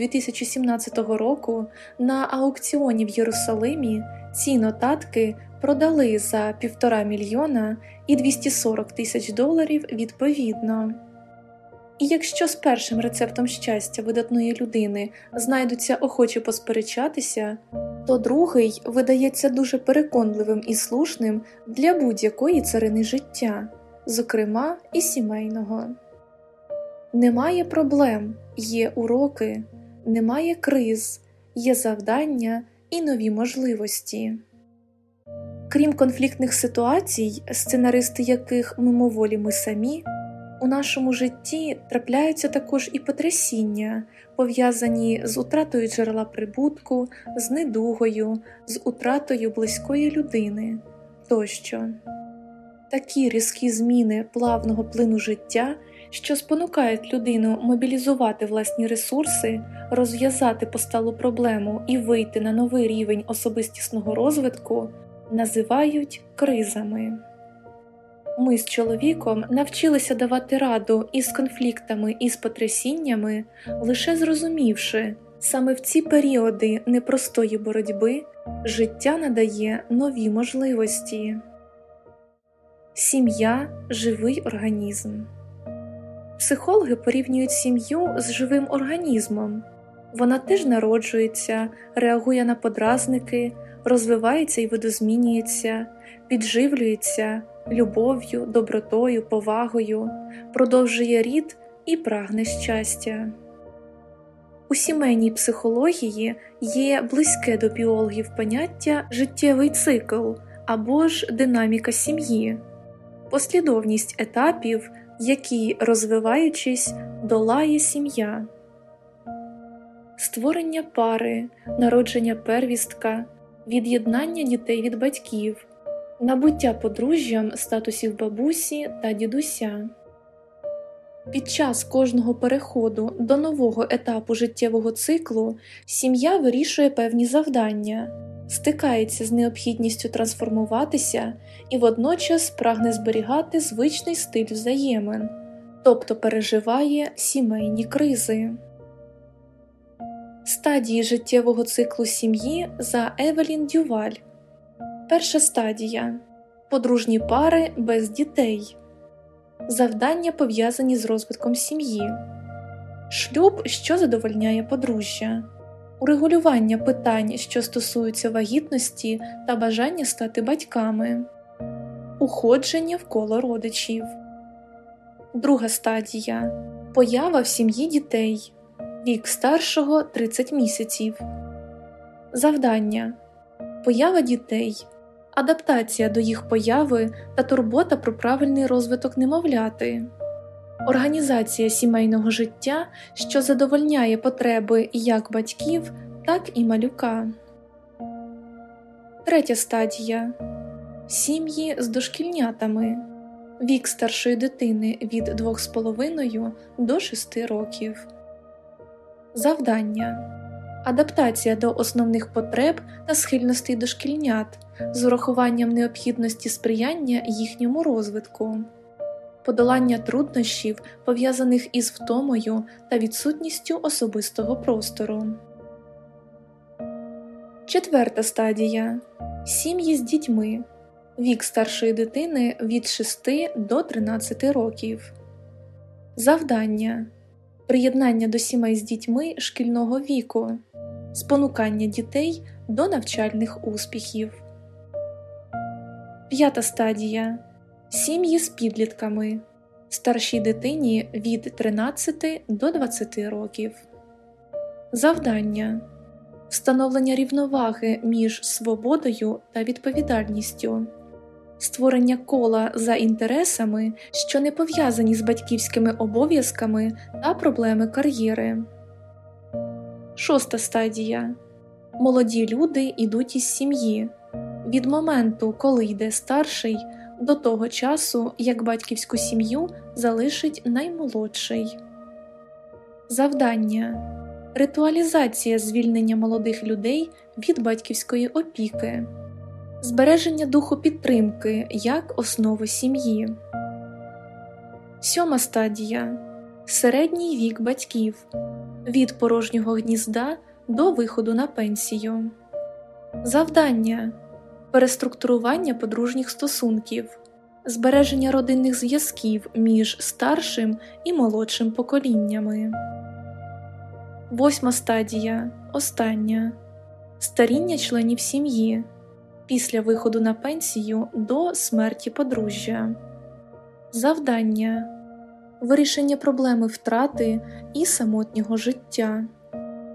2017 року на аукціоні в Єрусалимі ці нотатки продали за півтора мільйона і 240 тисяч доларів відповідно. І якщо з першим рецептом щастя видатної людини знайдуться охочі посперечатися, то другий видається дуже переконливим і слушним для будь-якої царини життя, зокрема і сімейного. Немає проблем, є уроки, немає криз, є завдання і нові можливості. Крім конфліктних ситуацій, сценаристи яких мимоволі ми самі, у нашому житті трапляються також і потрясіння, пов'язані з утратою джерела прибутку, з недугою, з утратою близької людини тощо. Такі різкі зміни плавного плину життя, що спонукають людину мобілізувати власні ресурси, розв'язати посталу проблему і вийти на новий рівень особистісного розвитку, називають кризами. Ми з чоловіком навчилися давати раду із конфліктами і з потрясіннями, лише зрозумівши, саме в ці періоди непростої боротьби життя надає нові можливості. Сім'я живий організм. Психологи порівнюють сім'ю з живим організмом. Вона теж народжується, реагує на подразники, розвивається і видозмінюється, підживлюється любов'ю, добротою, повагою, продовжує рід і прагне щастя. У сімейній психології є близьке до біологів поняття життєвий цикл або ж динаміка сім'ї, послідовність етапів, які, розвиваючись, долає сім'я, створення пари, народження первістка, від'єднання дітей від батьків, набуття подружжям статусів бабусі та дідуся. Під час кожного переходу до нового етапу життєвого циклу сім'я вирішує певні завдання, стикається з необхідністю трансформуватися і водночас прагне зберігати звичний стиль взаємин, тобто переживає сімейні кризи. Стадії життєвого циклу сім'ї за Евелін Дюваль. Перша стадія подружні пари без дітей. Завдання пов'язані з розвитком сім'ї, шлюб, що задовольняє подружжя, урегулювання питань, що стосуються вагітності та бажання стати батьками, уходження в коло родичів. Друга стадія поява в сім'ї дітей. Вік старшого 30 місяців. Завдання Поява дітей адаптація до їх появи та турбота про правильний розвиток немовляти, організація сімейного життя, що задовольняє потреби як батьків, так і малюка. Третя стадія сім'ї з дошкільнятами. Вік старшої дитини від 2,5 до 6 років. Завдання адаптація до основних потреб та схильностей дошкільнят з урахуванням необхідності сприяння їхньому розвитку, подолання труднощів, пов'язаних із втомою та відсутністю особистого простору. Четверта стадія сім'ї з дітьми. Вік старшої дитини від 6 до 13 років. Завдання приєднання до сімей з дітьми шкільного віку, спонукання дітей до навчальних успіхів. П'ята стадія сім'ї з підлітками, старшій дитині від 13 до 20 років. Завдання. Встановлення рівноваги між свободою та відповідальністю, створення кола за інтересами, що не пов'язані з батьківськими обов'язками та проблеми кар'єри. Шоста стадія. Молоді люди йдуть із сім'ї. Від моменту, коли йде старший, до того часу, як батьківську сім'ю залишить наймолодший. Завдання ритуалізація звільнення молодих людей від батьківської опіки, збереження духу підтримки як основи сім'ї. Сьома стадія середній вік батьків від порожнього гнізда до виходу на пенсію. Завдання переструктурування подружніх стосунків, збереження родинних зв'язків між старшим і молодшим поколіннями. Восьма стадія остання. Старіння членів сім'ї. Після виходу на пенсію до смерті подружжя. Завдання. Вирішення проблеми втрати і самотнього життя,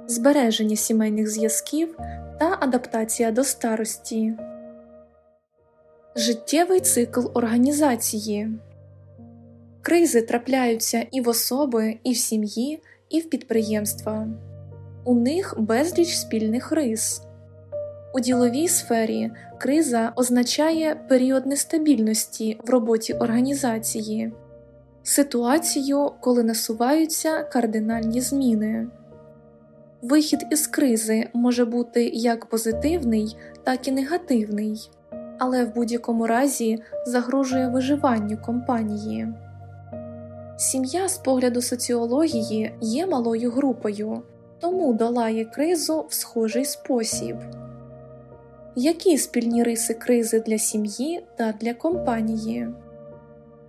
збереження сімейних зв'язків та адаптація до старості, життєвий цикл організації. Кризи трапляються і в особи, і в сім'ї, і в підприємства. У них безліч спільних рис. У діловій сфері криза означає період нестабільності в роботі організації, ситуацію, коли насуваються кардинальні зміни. Вихід із кризи може бути як позитивний, так і негативний, але в будь-якому разі загрожує виживанню компанії. Сім'я з погляду соціології є малою групою, тому долає кризу в схожий спосіб. Які спільні риси кризи для сім'ї та для компанії?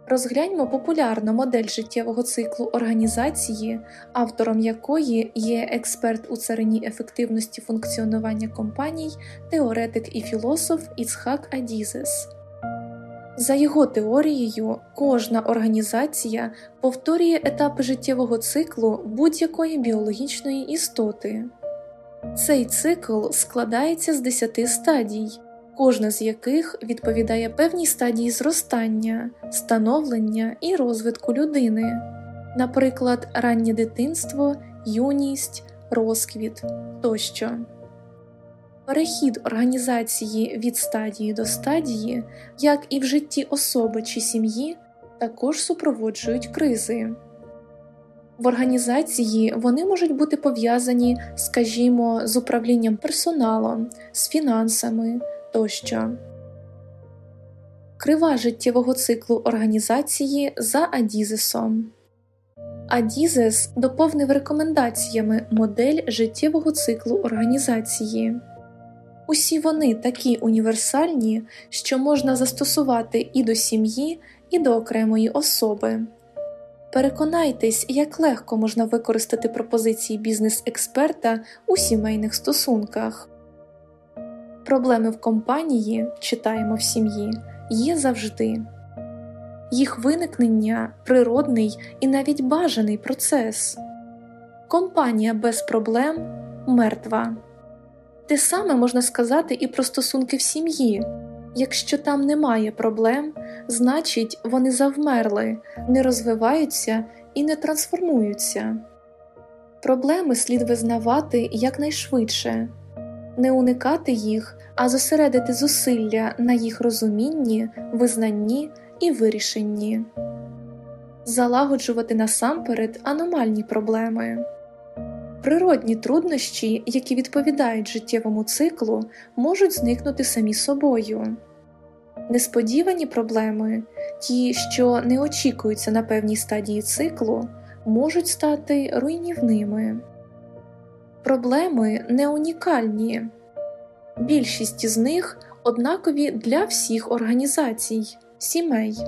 Розгляньмо популярну модель життєвого циклу організації, автором якої є експерт у царині ефективності функціонування компаній, теоретик і філософ Іцхак Адізес. За його теорією, кожна організація повторює етапи життєвого циклу будь-якої біологічної істоти. Цей цикл складається з 10 стадій, кожна з яких відповідає певній стадії зростання, становлення і розвитку людини, наприклад, раннє дитинство, юність, розквіт тощо. Перехід організації від стадії до стадії, як і в житті особи чи сім'ї, також супроводжують кризи. В організації вони можуть бути пов'язані, скажімо, з управлінням персоналом, з фінансами тощо. Крива життєвого циклу організації за Адізесом. Адізес доповнив рекомендаціями модель життєвого циклу організації. Усі вони такі універсальні, що можна застосувати і до сім'ї, і до окремої особи. Переконайтесь, як легко можна використати пропозиції бізнес-експерта у сімейних стосунках. Проблеми в компанії, читаємо в сім'ї, є завжди. Їх виникнення природний і навіть бажаний процес. Компанія без проблем мертва. Те саме можна сказати і про стосунки в сім'ї. Якщо там немає проблем, значить вони завмерли, не розвиваються і не трансформуються. Проблеми слід визнавати якнайшвидше, не уникати їх, а зосередити зусилля на їх розумінні, визнанні і вирішенні, залагоджувати насамперед аномальні проблеми. Природні труднощі, які відповідають життєвому циклу, можуть зникнути самі собою. Несподівані проблеми, ті, що не очікуються на певній стадії циклу, можуть стати руйнівними. Проблеми не унікальні, більшість з них однакові для всіх організацій, сімей.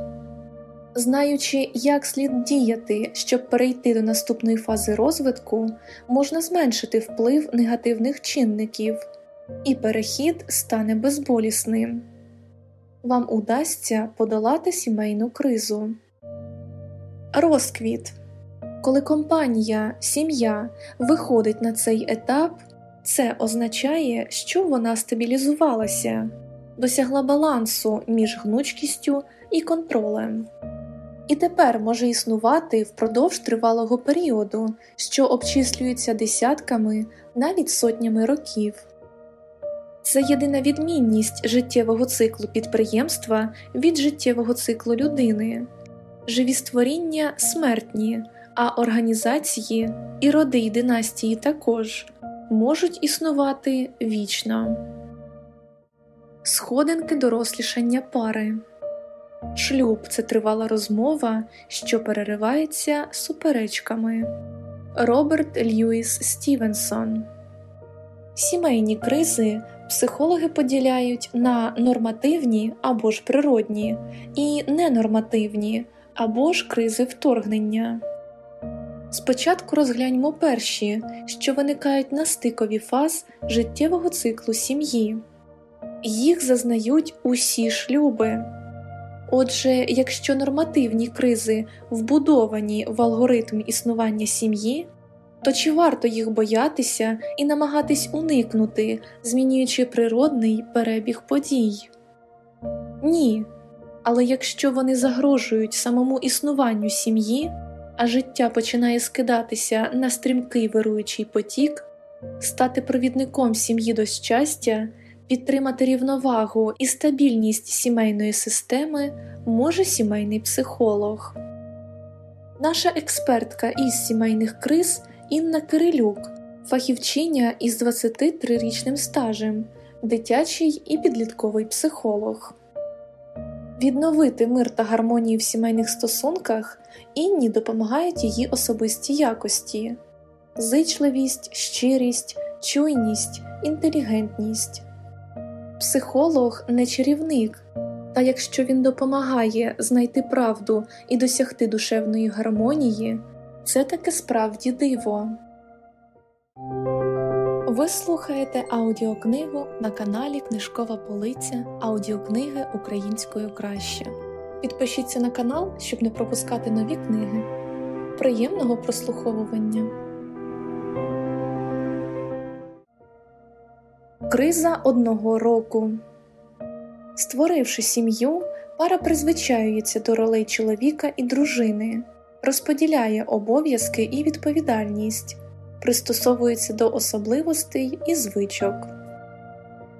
Знаючи, як слід діяти, щоб перейти до наступної фази розвитку, можна зменшити вплив негативних чинників, і перехід стане безболісним. Вам удасться подолати сімейну кризу. Розквіт коли компанія, сім'я виходить на цей етап, це означає, що вона стабілізувалася, досягла балансу між гнучкістю і контролем і тепер може існувати впродовж тривалого періоду, що обчислюється десятками, навіть сотнями років. Це єдина відмінність життєвого циклу підприємства від життєвого циклу людини, живі створіння смертні, а організації і роди й династії також можуть існувати вічно. Сходинки дорослішання пари Шлюб це тривала розмова, що переривається суперечками. Роберт Льюіс Стівенсон. Сімейні кризи психологи поділяють на нормативні або ж природні і ненормативні або ж кризи вторгнення. Спочатку розгляньмо перші, що виникають на стикові фаз життєвого циклу сім'ї. Їх зазнають усі шлюби. Отже, якщо нормативні кризи вбудовані в алгоритм існування сім'ї, то чи варто їх боятися і намагатись уникнути, змінюючи природний перебіг подій? Ні. Але якщо вони загрожують самому існуванню сім'ї, а життя починає скидатися на стрімкий вируючий потік, стати провідником сім'ї до щастя, підтримати рівновагу і стабільність сімейної системи може сімейний психолог. Наша експертка із сімейних криз Інна Кирилюк, фахівчиня із 23-річним стажем, дитячий і підлітковий психолог. Відновити мир та гармонію в сімейних стосунках інні допомагають її особисті якості зичливість, щирість, чуйність, інтелігентність. Психолог не чарівник, та якщо він допомагає знайти правду і досягти душевної гармонії, це таке справді диво. Ви слухаєте аудіокнигу на каналі Книжкова Полиця аудіокниги українською краще. Підпишіться на канал, щоб не пропускати нові книги. Приємного прослуховування. Криза одного року. Створивши сім'ю, пара призвичаюється до ролей чоловіка і дружини, розподіляє обов'язки і відповідальність пристосовується до особливостей і звичок.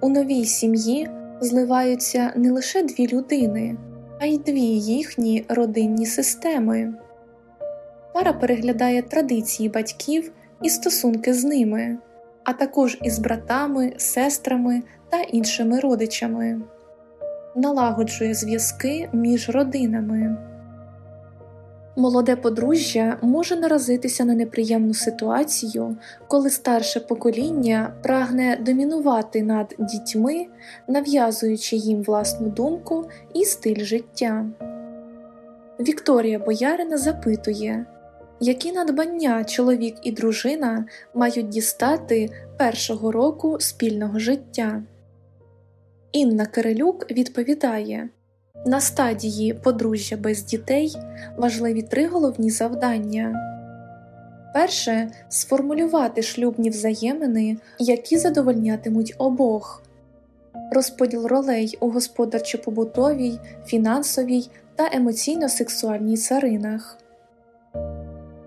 У новій сім'ї зливаються не лише дві людини, а й дві їхні родинні системи. Пара переглядає традиції батьків і стосунки з ними, а також із братами, сестрами та іншими родичами, налагоджує зв'язки між родинами. Молоде подружжя може наразитися на неприємну ситуацію, коли старше покоління прагне домінувати над дітьми, нав'язуючи їм власну думку і стиль життя. Вікторія Боярина запитує, які надбання чоловік і дружина мають дістати першого року спільного життя. Інна Кирилюк відповідає на стадії подружжя без дітей важливі три головні завдання. Перше сформулювати шлюбні взаємини, які задовольнятимуть обох, розподіл ролей у господарчо-побутовій, фінансовій та емоційно-сексуальній царинах.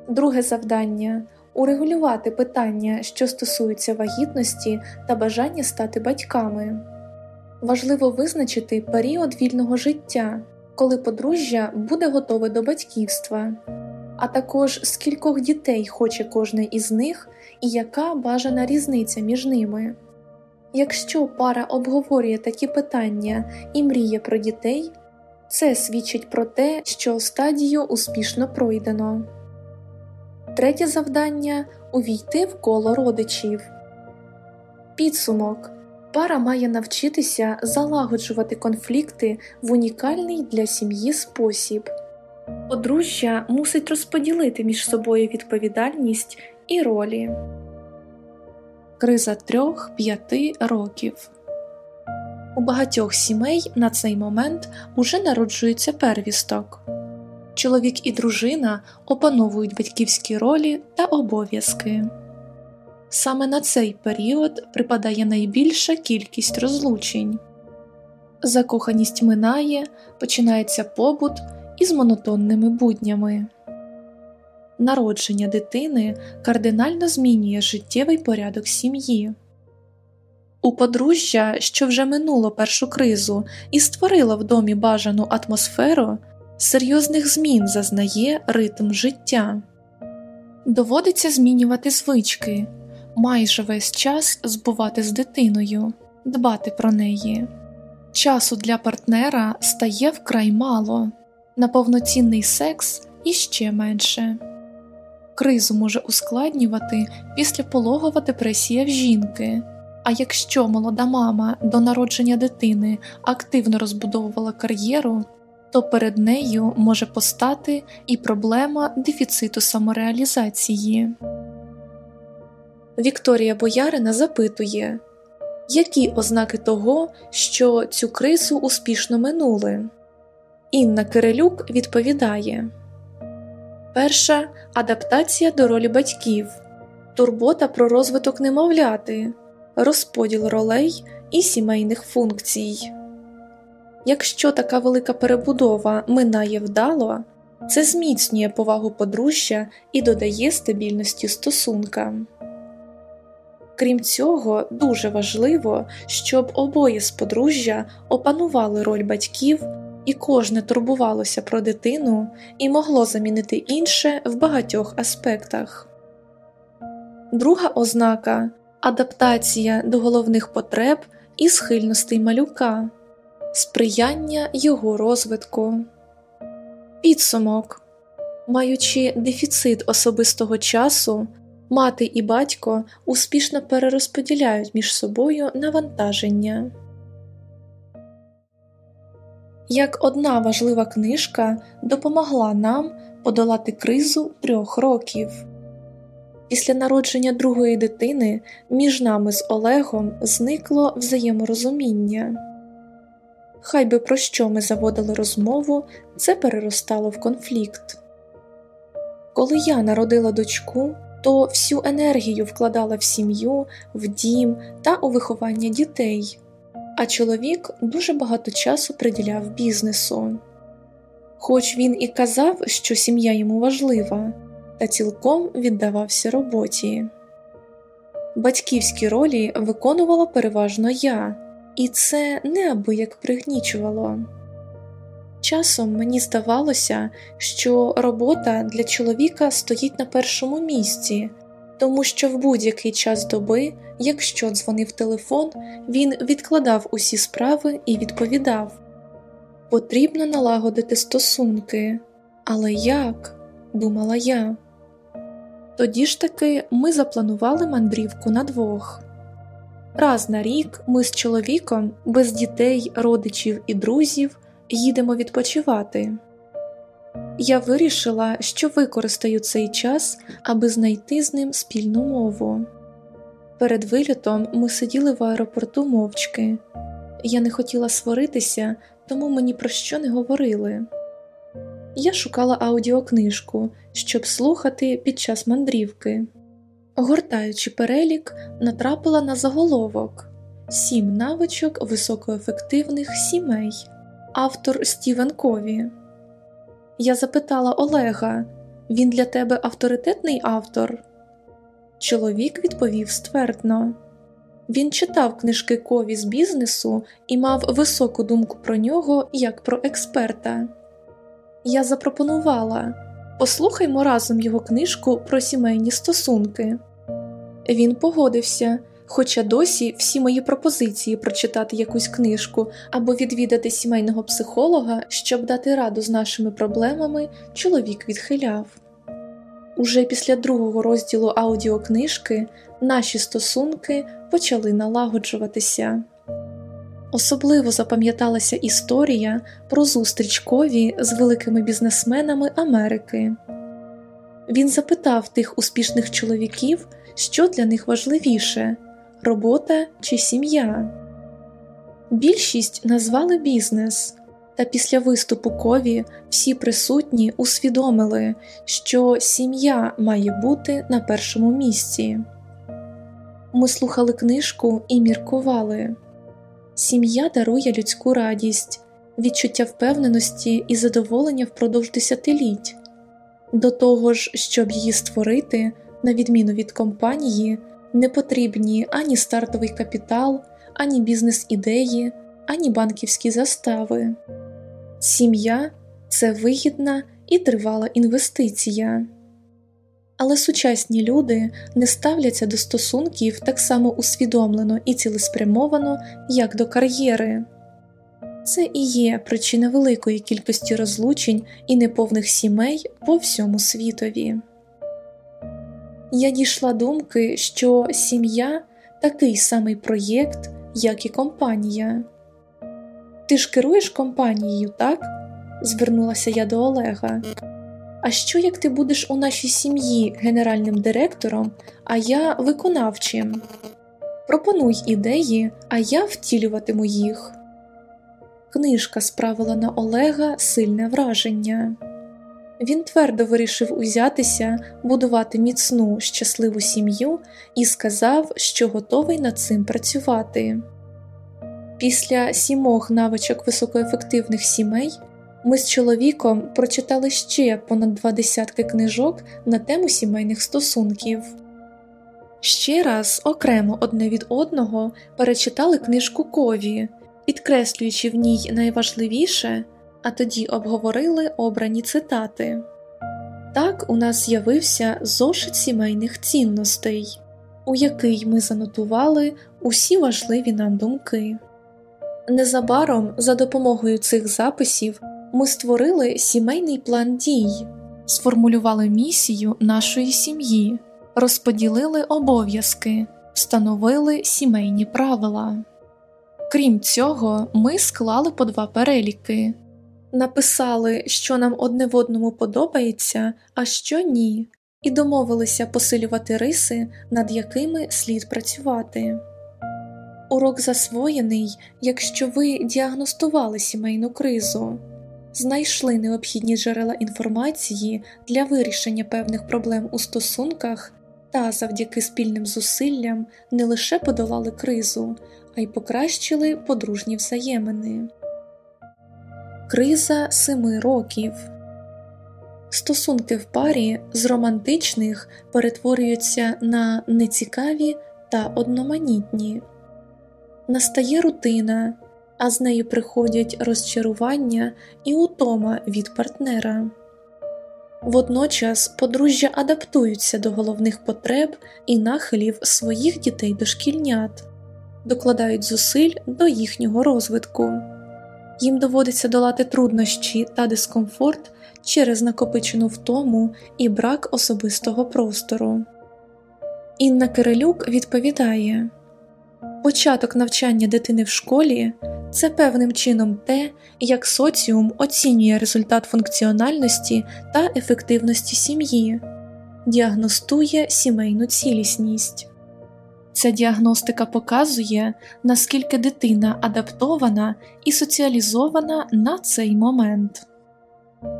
Друге завдання урегулювати питання, що стосуються вагітності та бажання стати батьками важливо визначити період вільного життя, коли подружжя буде готове до батьківства, а також скількох дітей хоче кожний із них і яка бажана різниця між ними. Якщо пара обговорює такі питання і мріє про дітей, це свідчить про те, що стадію успішно пройдено. Третє завдання увійти в коло родичів. Підсумок Пара має навчитися залагоджувати конфлікти в унікальний для сім'ї спосіб. Подружжя мусить розподілити між собою відповідальність і ролі. Криза трьох-п'яти років у багатьох сімей на цей момент уже народжується первісток. Чоловік і дружина опановують батьківські ролі та обов'язки. Саме на цей період припадає найбільша кількість розлучень. Закоханість минає, починається побут із монотонними буднями. Народження дитини кардинально змінює життєвий порядок сім'ї. У подружжя, що вже минуло першу кризу і створило в домі бажану атмосферу, серйозних змін зазнає ритм життя. Доводиться змінювати звички майже весь час збувати з дитиною, дбати про неї. Часу для партнера стає вкрай мало, на повноцінний секс іще менше. Кризу може ускладнювати післяпологова депресія в жінки. А якщо молода мама до народження дитини активно розбудовувала кар'єру, то перед нею може постати і проблема дефіциту самореалізації. Вікторія Боярина запитує, які ознаки того, що цю кризу успішно минули. Інна Кирилюк відповідає Перша адаптація до ролі батьків, турбота про розвиток немовляти, розподіл ролей і сімейних функцій. Якщо така велика перебудова минає вдало, це зміцнює повагу подружжя і додає стабільності стосункам. Крім цього, дуже важливо, щоб обоє з подружжя опанували роль батьків і кожне турбувалося про дитину і могло замінити інше в багатьох аспектах. Друга ознака адаптація до головних потреб і схильностей малюка, сприяння його розвитку, підсумок, маючи дефіцит особистого часу, мати і батько успішно перерозподіляють між собою навантаження. Як одна важлива книжка допомогла нам подолати кризу трьох років. Після народження другої дитини між нами з Олегом зникло взаєморозуміння. Хай би про що ми заводили розмову, це переростало в конфлікт. Коли я народила дочку, то всю енергію вкладала в сім'ю, в дім та у виховання дітей, а чоловік дуже багато часу приділяв бізнесу. Хоч він і казав, що сім'я йому важлива та цілком віддавався роботі. Батьківські ролі виконувала переважно я, і це неабияк пригнічувало. Часом мені здавалося, що робота для чоловіка стоїть на першому місці, тому що в будь-який час доби, якщо дзвонив телефон, він відкладав усі справи і відповідав потрібно налагодити стосунки, але як? думала я. Тоді ж таки ми запланували мандрівку на двох. Раз на рік ми з чоловіком, без дітей, родичів і друзів, їдемо відпочивати. Я вирішила, що використаю цей час, аби знайти з ним спільну мову. Перед вилітом ми сиділи в аеропорту мовчки. Я не хотіла сваритися, тому мені про що не говорили. Я шукала аудіокнижку, щоб слухати під час мандрівки. Гортаючи перелік, натрапила на заголовок Сім навичок високоефективних сімей, автор Стівен Кові. Я запитала Олега він для тебе авторитетний автор? Чоловік відповів ствердно. Він читав книжки Кові з бізнесу і мав високу думку про нього як про експерта. Я запропонувала послухаймо разом його книжку про сімейні стосунки. Він погодився, хоча досі всі мої пропозиції прочитати якусь книжку або відвідати сімейного психолога, щоб дати раду з нашими проблемами, чоловік відхиляв. Уже після другого розділу аудіокнижки наші стосунки почали налагоджуватися. Особливо запам'яталася історія про зустріч Кові з великими бізнесменами Америки. Він запитав тих успішних чоловіків, що для них важливіше робота чи сім'я. Більшість назвали бізнес, та після виступу Кові всі присутні усвідомили, що сім'я має бути на першому місці. Ми слухали книжку і міркували. Сім'я дарує людську радість, відчуття впевненості і задоволення впродовж десятиліть. До того ж, щоб її створити, на відміну від компанії, не потрібні ані стартовий капітал, ані бізнес-ідеї, ані банківські застави. Сім'я це вигідна і тривала інвестиція. Але сучасні люди не ставляться до стосунків так само усвідомлено і цілеспрямовано, як до кар'єри. Це і є причина великої кількості розлучень і неповних сімей по всьому світові. Я дійшла думки, що сім'я такий самий проєкт, як і компанія. Ти ж керуєш компанією, так? звернулася я до Олега. А що як ти будеш у нашій сім'ї генеральним директором, а я виконавчим? Пропонуй ідеї, а я втілюватиму їх. Книжка справила на Олега сильне враження. Він твердо вирішив узятися, будувати міцну, щасливу сім'ю і сказав, що готовий над цим працювати. Після сімох навичок високоефективних сімей ми з чоловіком прочитали ще понад два десятки книжок на тему сімейних стосунків. Ще раз окремо одне від одного перечитали книжку Кові, підкреслюючи в ній найважливіше, а тоді обговорили обрані цитати. Так у нас з'явився зошит сімейних цінностей, у який ми занотували усі важливі нам думки. Незабаром, за допомогою цих записів, ми створили сімейний план дій, сформулювали місію нашої сім'ї, розподілили обов'язки, встановили сімейні правила. Крім цього, ми склали по два переліки, написали, що нам одне в одному подобається, а що ні, і домовилися посилювати риси, над якими слід працювати. Урок засвоєний, якщо ви діагностували сімейну кризу, знайшли необхідні джерела інформації для вирішення певних проблем у стосунках та завдяки спільним зусиллям не лише подолали кризу, а й покращили подружні взаємини. Криза семи років. Стосунки в парі з романтичних перетворюються на нецікаві та одноманітні. Настає рутина, а з нею приходять розчарування і утома від партнера. Водночас подружжя адаптуються до головних потреб і нахилів своїх дітей дошкільнят, докладають зусиль до їхнього розвитку, їм доводиться долати труднощі та дискомфорт через накопичену втому і брак особистого простору. Інна Кирилюк відповідає Початок навчання дитини в школі це певним чином те, як соціум оцінює результат функціональності та ефективності сім'ї, діагностує сімейну цілісність. Ця діагностика показує, наскільки дитина адаптована і соціалізована на цей момент.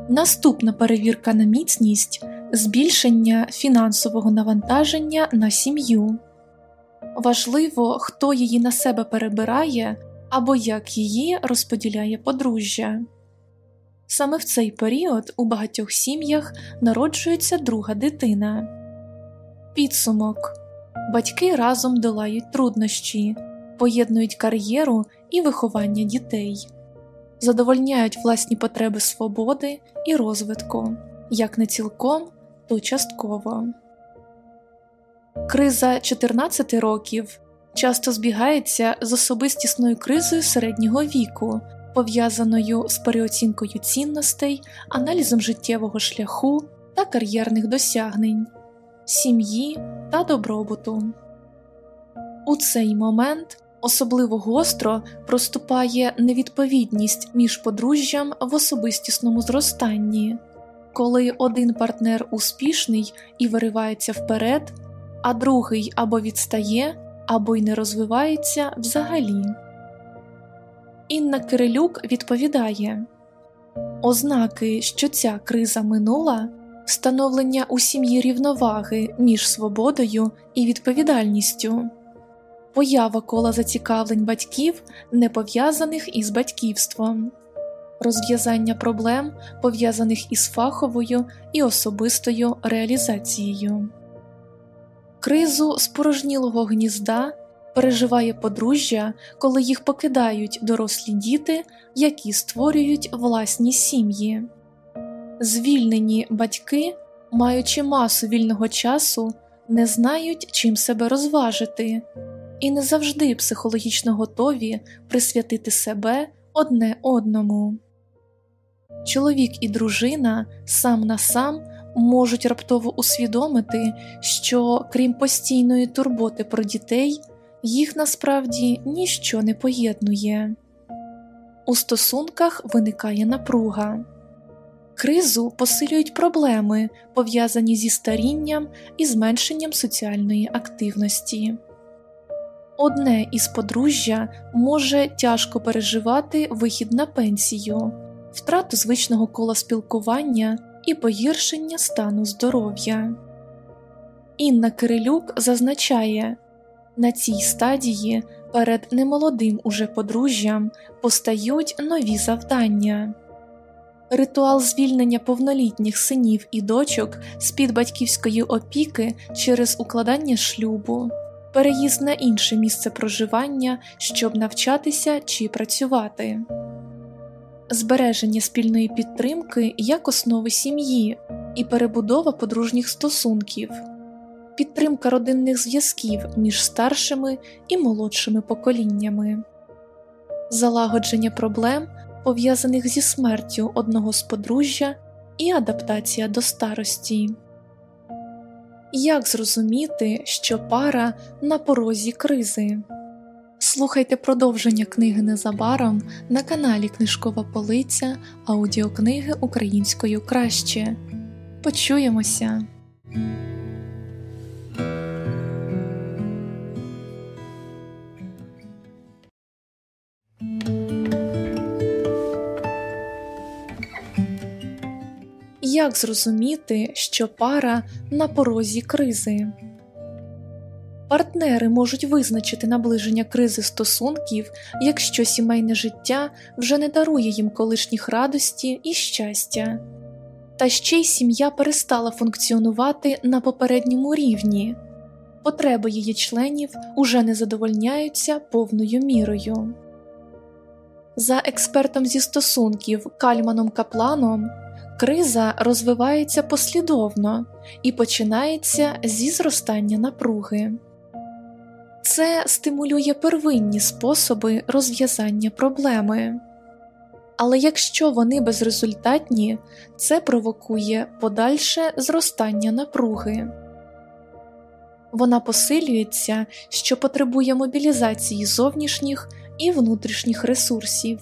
Наступна перевірка на міцність збільшення фінансового навантаження на сім'ю. Важливо, хто її на себе перебирає або як її розподіляє подружжя. Саме в цей період у багатьох сім'ях народжується друга дитина. Підсумок батьки разом долають труднощі, поєднують кар'єру і виховання дітей, задовольняють власні потреби свободи і розвитку як не цілком, то частково. Криза 14 років часто збігається з особистісною кризою середнього віку, пов'язаною з переоцінкою цінностей, аналізом життєвого шляху та кар'єрних досягнень, сім'ї та добробуту. У цей момент особливо гостро проступає невідповідність між подружжям в особистісному зростанні, коли один партнер успішний і виривається вперед а другий або відстає, або й не розвивається взагалі. Інна Кирилюк відповідає ознаки, що ця криза минула, встановлення у сім'ї рівноваги між свободою і відповідальністю, поява кола зацікавлень батьків, не пов'язаних із батьківством, розв'язання проблем, пов'язаних із фаховою і особистою реалізацією. Кризу спорожнілого гнізда переживає подружжя, коли їх покидають дорослі діти, які створюють власні сім'ї. Звільнені батьки, маючи масу вільного часу, не знають, чим себе розважити, і не завжди психологічно готові присвятити себе одне одному. Чоловік і дружина сам на сам можуть раптово усвідомити, що крім постійної турботи про дітей, їх насправді ніщо не поєднує. У стосунках виникає напруга. Кризу посилюють проблеми, пов'язані зі старінням і зменшенням соціальної активності. Одне із подружжя може тяжко переживати вихід на пенсію, втрату звичного кола спілкування і погіршення стану здоров'я. Інна Кирилюк зазначає, на цій стадії перед немолодим уже подружжям постають нові завдання. Ритуал звільнення повнолітніх синів і дочок з під батьківської опіки через укладання шлюбу, переїзд на інше місце проживання, щоб навчатися чи працювати, збереження спільної підтримки як основи сім'ї і перебудова подружніх стосунків, підтримка родинних зв'язків між старшими і молодшими поколіннями, залагодження проблем пов'язаних зі смертю одного з подружжя і адаптація до старості. Як зрозуміти, що пара на порозі кризи? Слухайте продовження книги незабаром на каналі Книжкова Полиця аудіокниги українською краще. Почуємося! Як зрозуміти, що пара на порозі кризи? Партнери можуть визначити наближення кризи стосунків, якщо сімейне життя вже не дарує їм колишніх радості і щастя, та ще й сім'я перестала функціонувати на попередньому рівні, потреби її членів уже не задовольняються повною мірою. За експертом зі стосунків Кальманом Капланом. Криза розвивається послідовно і починається зі зростання напруги. Це стимулює первинні способи розв'язання проблеми. Але якщо вони безрезультатні, це провокує подальше зростання напруги. Вона посилюється, що потребує мобілізації зовнішніх і внутрішніх ресурсів.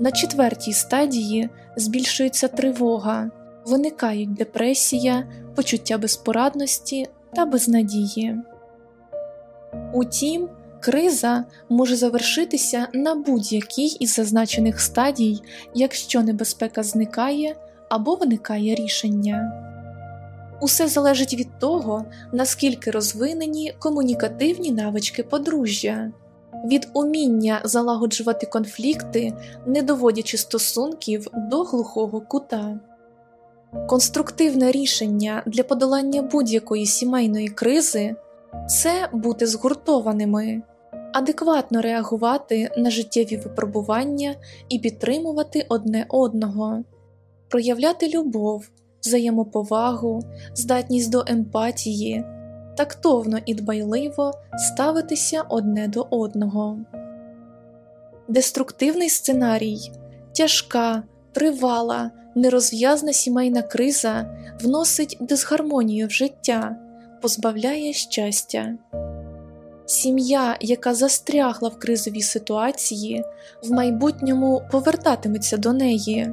На четвертій стадії збільшується тривога, виникають депресія, почуття безпорадності та безнадії. Утім, криза може завершитися на будь-якій із зазначених стадій, якщо небезпека зникає або виникає рішення. Усе залежить від того, наскільки розвинені комунікативні навички подружжя від уміння залагоджувати конфлікти, не доводячи стосунків до глухого кута. Конструктивне рішення для подолання будь-якої сімейної кризи це бути згуртованими, адекватно реагувати на життєві випробування і підтримувати одне одного, проявляти любов, взаємоповагу, здатність до емпатії тактовно і дбайливо ставитися одне до одного. Деструктивний сценарій тяжка, тривала, нерозв'язна сімейна криза вносить дисгармонію в життя, позбавляє щастя. Сім'я, яка застрягла в кризовій ситуації, в майбутньому повертатиметься до неї,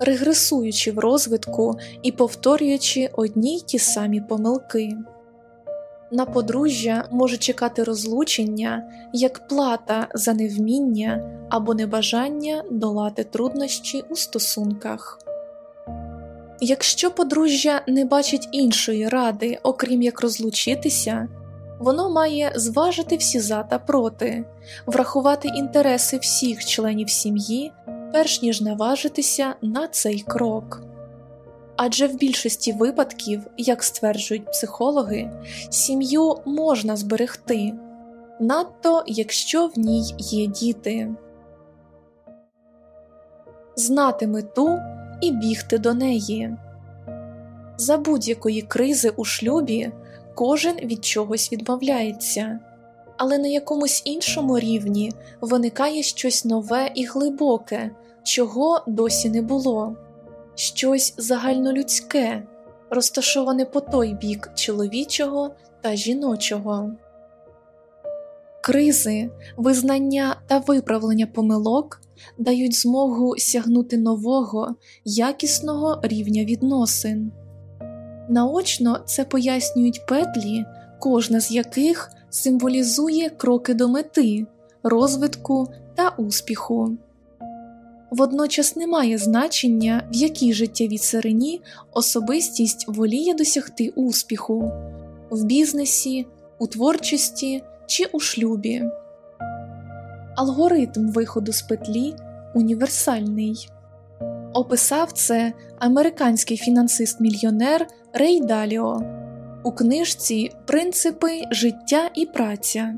регресуючи в розвитку і повторюючи одні й ті самі помилки. На подружжя може чекати розлучення як плата за невміння або небажання долати труднощі у стосунках. Якщо подружжя не бачить іншої ради, окрім як розлучитися, воно має зважити всі за та проти, врахувати інтереси всіх членів сім'ї, перш ніж наважитися на цей крок. Адже в більшості випадків, як стверджують психологи, сім'ю можна зберегти, надто якщо в ній є діти, знати мету і бігти до неї. За будь-якої кризи у шлюбі кожен від чогось відмовляється, але на якомусь іншому рівні виникає щось нове і глибоке, чого досі не було щось загальнолюдське, розташоване по той бік чоловічого та жіночого. Кризи, визнання та виправлення помилок дають змогу сягнути нового, якісного рівня відносин. Наочно це пояснюють петлі, кожна з яких символізує кроки до мети, розвитку та успіху. Водночас немає значення, в якій життєвій царині особистість воліє досягти успіху в бізнесі, у творчості чи у шлюбі. Алгоритм виходу з петлі універсальний. Описав це американський фінансист-мільйонер Рей Даліо у книжці Принципи життя і праця.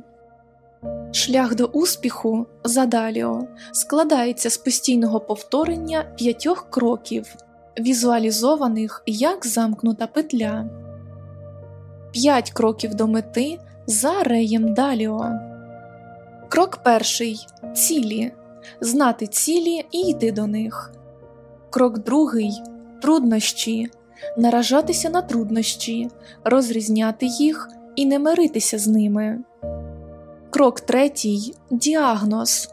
Шлях до успіху за Даліо складається з постійного повторення п'ятьох кроків, візуалізованих як замкнута петля. П'ять кроків до мети за Реєм Даліо. Крок перший цілі. Знати цілі і йти до них. Крок другий труднощі. Наражатися на труднощі, розрізняти їх і не миритися з ними. Крок третій діагноз.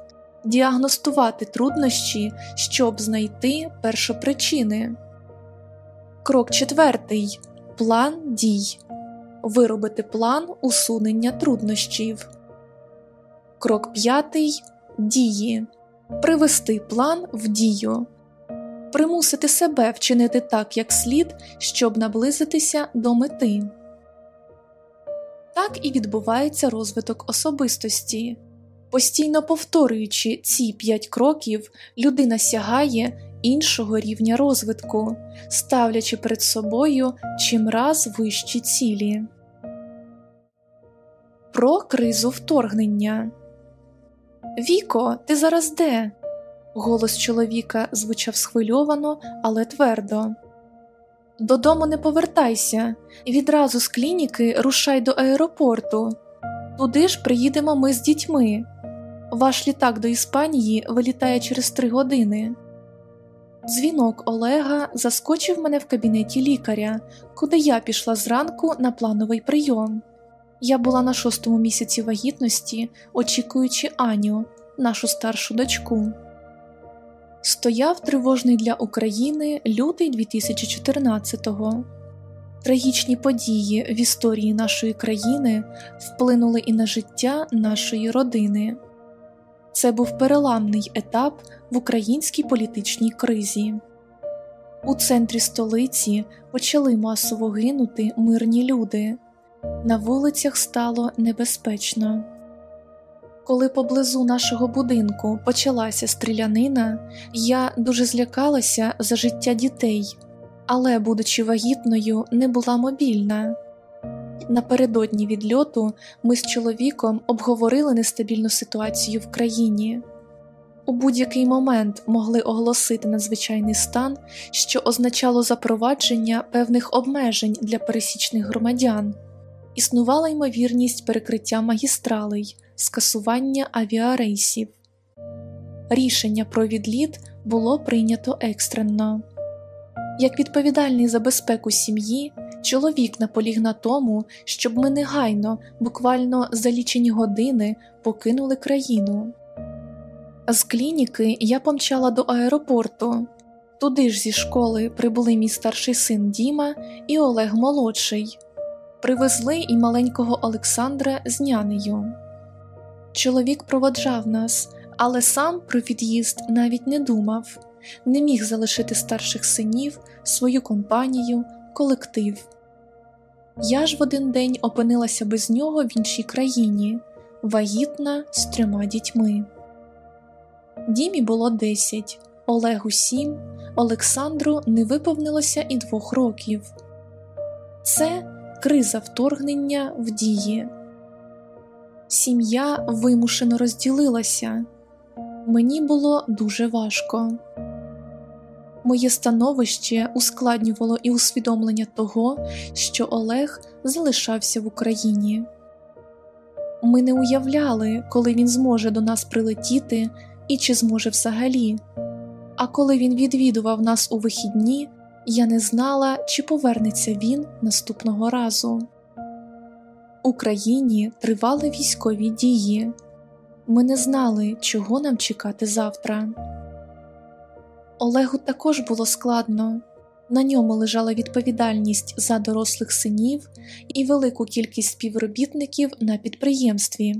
Діагностувати труднощі, щоб знайти першопричини. Крок четвертий план дій. Виробити план усунення труднощів. Крок п'ятий дії. Привести план в дію. Примусити себе вчинити так, як слід, щоб наблизитися до мети. Так і відбувається розвиток особистості. Постійно повторюючи ці п'ять кроків, людина сягає іншого рівня розвитку, ставлячи перед собою чимраз вищі цілі. Про кризу вторгнення Віко, ти зараз де? Голос чоловіка звучав схвильовано, але твердо. Додому не повертайся, відразу з клініки рушай до аеропорту. Туди ж приїдемо ми з дітьми. Ваш літак до Іспанії вилітає через три години. Дзвінок Олега заскочив мене в кабінеті лікаря, куди я пішла зранку на плановий прийом. Я була на шостому місяці вагітності, очікуючи Аню, нашу старшу дочку. Стояв тривожний для України лютий 2014-го. Трагічні події в історії нашої країни вплинули і на життя нашої родини. Це був переламний етап в українській політичній кризі. У центрі столиці почали масово гинути мирні люди, на вулицях стало небезпечно. Коли поблизу нашого будинку почалася стрілянина, я дуже злякалася за життя дітей, але, будучи вагітною, не була мобільна. Напередодні відльоту ми з чоловіком обговорили нестабільну ситуацію в країні. У будь-який момент могли оголосити надзвичайний стан, що означало запровадження певних обмежень для пересічних громадян, існувала ймовірність перекриття магістралей скасування авіарейсів. Рішення про відліт було прийнято екстрено. Як відповідальний за безпеку сім'ї, чоловік наполіг на тому, щоб ми негайно, буквально за лічені години, покинули країну. З клініки я помчала до аеропорту. Туди ж зі школи прибули мій старший син Діма і Олег Молодший. Привезли і маленького Олександра з нянею. Чоловік проводжав нас, але сам про від'їзд навіть не думав, не міг залишити старших синів, свою компанію, колектив. Я ж в один день опинилася без нього в іншій країні, вагітна з трьома дітьми. Дімі було десять, Олегу сім, Олександру не виповнилося і двох років. Це криза вторгнення в дії сім'я вимушено розділилася, мені було дуже важко. Моє становище ускладнювало і усвідомлення того, що Олег залишався в Україні. Ми не уявляли, коли він зможе до нас прилетіти і чи зможе взагалі, А коли він відвідував нас у вихідні, я не знала, чи повернеться він наступного разу. У країні тривали військові дії. Ми не знали, чого нам чекати завтра. Олегу також було складно. На ньому лежала відповідальність за дорослих синів і велику кількість співробітників на підприємстві.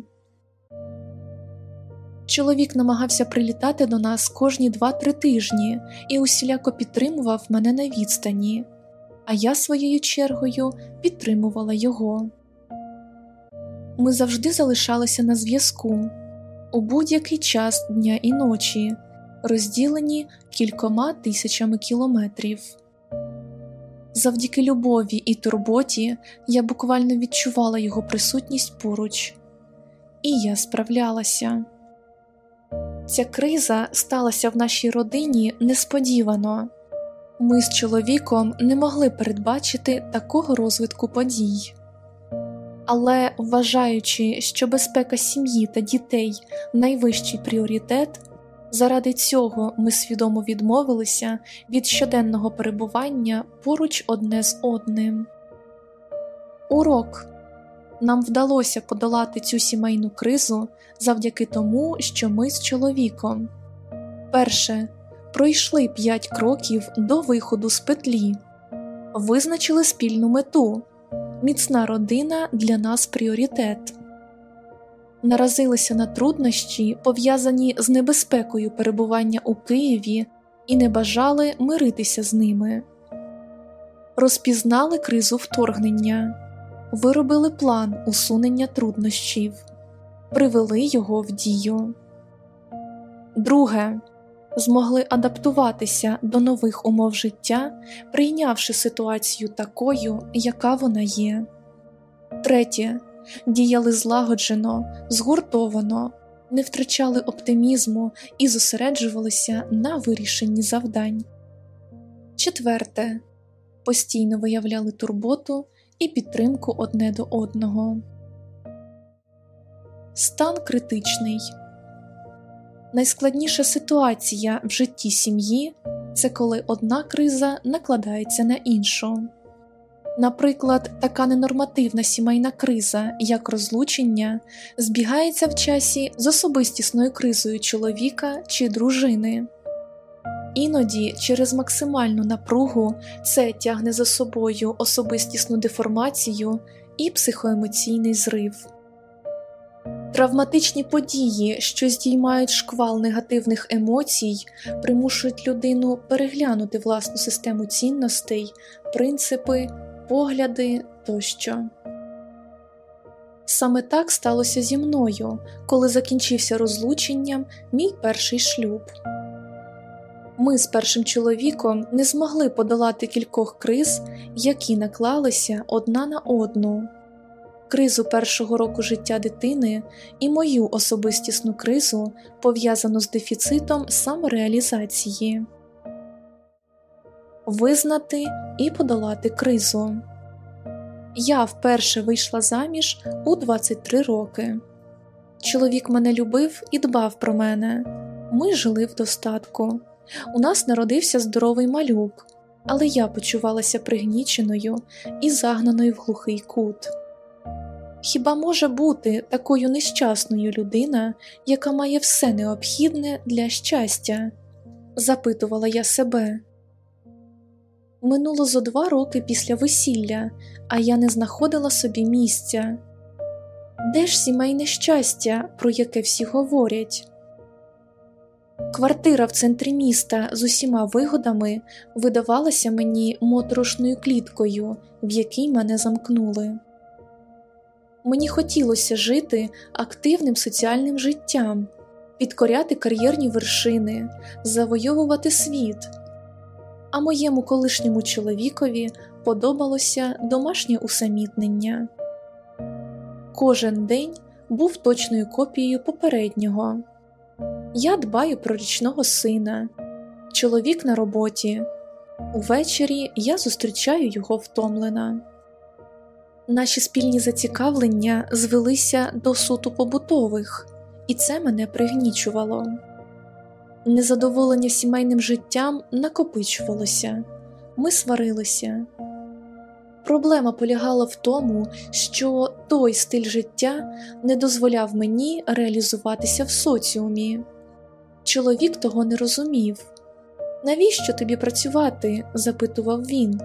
Чоловік намагався прилітати до нас кожні 2-3 тижні і усіляко підтримував мене на відстані, а я своєю чергою підтримувала його. Ми завжди залишалися на зв'язку у будь-який час дня і ночі, розділені кількома тисячами кілометрів. Завдяки любові і турботі я буквально відчувала його присутність поруч, і я справлялася. Ця криза сталася в нашій родині несподівано. Ми з чоловіком не могли передбачити такого розвитку подій. Але вважаючи, що безпека сім'ї та дітей найвищий пріоритет, заради цього ми свідомо відмовилися від щоденного перебування поруч одне з одним. Урок нам вдалося подолати цю сімейну кризу завдяки тому, що ми з чоловіком перше пройшли п'ять кроків до виходу з петлі, визначили спільну мету. Міцна родина для нас пріоритет. Наразилися на труднощі, пов'язані з небезпекою перебування у Києві, і не бажали миритися з ними, розпізнали кризу вторгнення, виробили план усунення труднощів, привели його в дію. Друге. Змогли адаптуватися до нових умов життя, прийнявши ситуацію такою, яка вона є. Третє. Діяли злагоджено, згуртовано, не втрачали оптимізму і зосереджувалися на вирішенні завдань. Четверте. Постійно виявляли турботу і підтримку одне до одного. Стан критичний. Найскладніша ситуація в житті сім'ї це коли одна криза накладається на іншу. Наприклад, така ненормативна сімейна криза, як розлучення, збігається в часі з особистісною кризою чоловіка чи дружини. Іноді через максимальну напругу це тягне за собою особистісну деформацію і психоемоційний зрив. Травматичні події, що здіймають шквал негативних емоцій, примушують людину переглянути власну систему цінностей, принципи, погляди тощо. Саме так сталося зі мною, коли закінчився розлученням мій перший шлюб. Ми з першим чоловіком не змогли подолати кількох криз, які наклалися одна на одну кризу першого року життя дитини і мою особистісну кризу, пов'язану з дефіцитом самореалізації, визнати і подолати кризу. Я вперше вийшла заміж у 23 роки. Чоловік мене любив і дбав про мене. Ми жили в достатку. У нас народився здоровий малюк, але я почувалася пригніченою і загнаною в глухий кут. Хіба може бути такою нещасною людина, яка має все необхідне для щастя? запитувала я себе. Минуло зо два роки після весілля, а я не знаходила собі місця. Де ж сімейне щастя, про яке всі говорять? Квартира в центрі міста з усіма вигодами видавалася мені моторошною кліткою, в якій мене замкнули. Мені хотілося жити активним соціальним життям, підкоряти кар'єрні вершини, завойовувати світ. А моєму колишньому чоловікові подобалося домашнє усамітнення. Кожен день був точною копією попереднього. Я дбаю про річного сина, чоловік на роботі. Увечері я зустрічаю його втомлена. Наші спільні зацікавлення звелися до суто побутових, і це мене пригнічувало. Незадоволення сімейним життям накопичувалося, ми сварилися. Проблема полягала в тому, що той стиль життя не дозволяв мені реалізуватися в соціумі. Чоловік того не розумів. Навіщо тобі працювати? запитував він.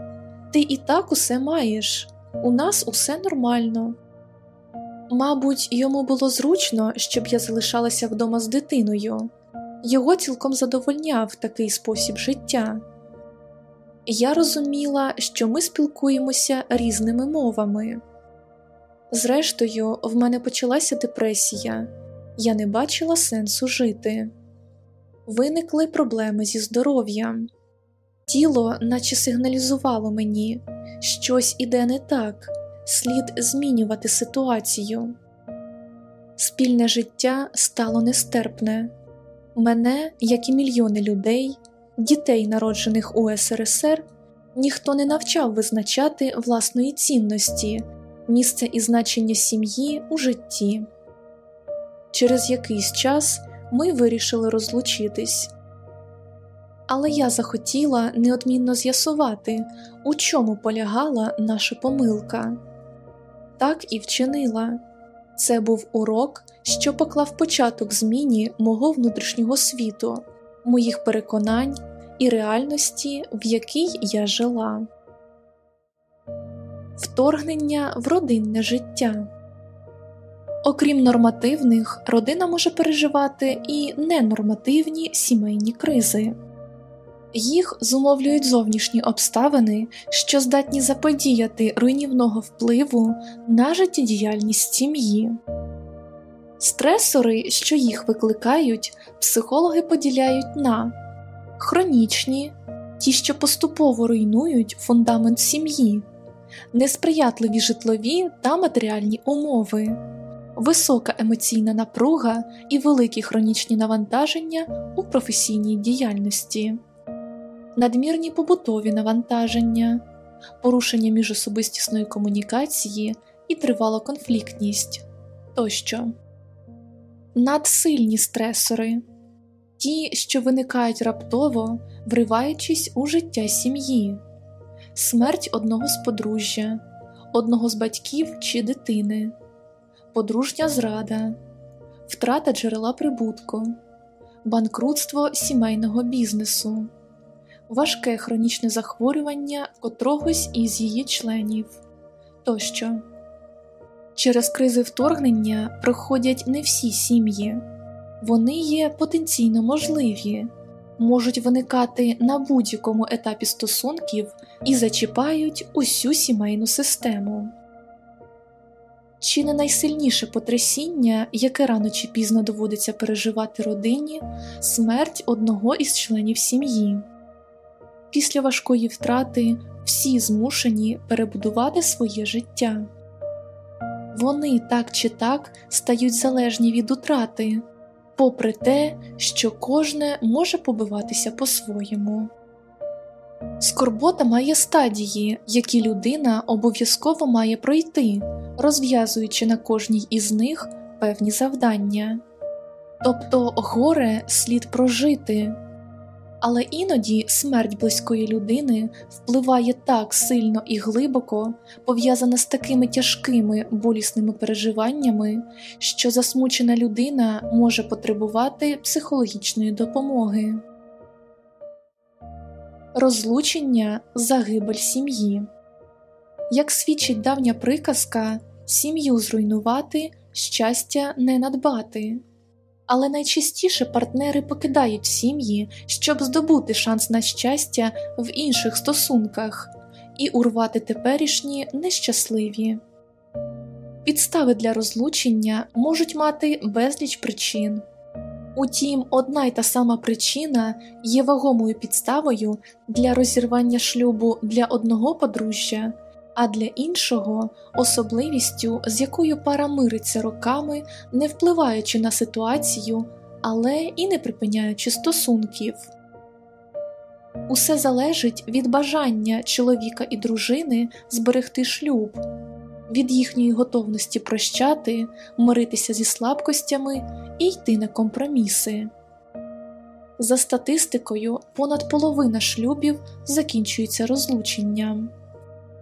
Ти і так усе маєш, у нас усе нормально. Мабуть, йому було зручно, щоб я залишалася вдома з дитиною, його цілком задовольняв такий спосіб життя. Я розуміла, що ми спілкуємося різними мовами. Зрештою, в мене почалася депресія, я не бачила сенсу жити. Виникли проблеми зі здоров'ям, тіло, наче сигналізувало мені, щось іде не так, слід змінювати ситуацію. Спільне життя стало нестерпне. Мене, як і мільйони людей, дітей, народжених у СРСР, ніхто не навчав визначати власної цінності, місце і значення сім'ї у житті. Через якийсь час ми вирішили розлучитись. Але я захотіла неодмінно з'ясувати, у чому полягала наша помилка. Так і вчинила. Це був урок, що поклав початок зміні мого внутрішнього світу, моїх переконань і реальності, в якій я жила. Вторгнення в родинне життя. Окрім нормативних, родина може переживати і ненормативні сімейні кризи. Їх зумовлюють зовнішні обставини, що здатні заподіяти руйнівного впливу на життєдіяльність сім'ї. Стресори, що їх викликають, психологи поділяють на хронічні, ті, що поступово руйнують фундамент сім'ї, несприятливі житлові та матеріальні умови, висока емоційна напруга і великі хронічні навантаження у професійній діяльності, надмірні побутові навантаження, порушення міжособистісної комунікації і тривала конфліктність тощо. Надсильні стресори. Ті, що виникають раптово, вриваючись у життя сім'ї, смерть одного з подружжя, одного з батьків чи дитини, подружня зрада, втрата джерела прибутку, банкрутство сімейного бізнесу, важке хронічне захворювання котрогось із її членів тощо. Через кризи вторгнення проходять не всі сім'ї. Вони є потенційно можливі, можуть виникати на будь-якому етапі стосунків і зачіпають усю сімейну систему. Чи не найсильніше потрясіння, яке рано чи пізно доводиться переживати родині, смерть одного із членів сім'ї. Після важкої втрати всі змушені перебудувати своє життя. Вони так чи так стають залежні від утрати попри те, що кожне може побиватися по-своєму. Скорбота має стадії, які людина обов'язково має пройти, розв'язуючи на кожній із них певні завдання. Тобто горе слід прожити але іноді смерть близької людини впливає так сильно і глибоко, пов'язана з такими тяжкими болісними переживаннями, що засмучена людина може потребувати психологічної допомоги. Розлучення загибель сім'ї. Як свідчить давня приказка, сім'ю зруйнувати, щастя не надбати але найчастіше партнери покидають сім'ї, щоб здобути шанс на щастя в інших стосунках і урвати теперішні нещасливі. Підстави для розлучення можуть мати безліч причин. Утім, одна й та сама причина є вагомою підставою для розірвання шлюбу для одного подружжя а для іншого особливістю, з якою пара мириться роками, не впливаючи на ситуацію, але і не припиняючи стосунків. Усе залежить від бажання чоловіка і дружини зберегти шлюб, від їхньої готовності прощати, миритися зі слабкостями і йти на компроміси. За статистикою, понад половина шлюбів закінчується розлученням.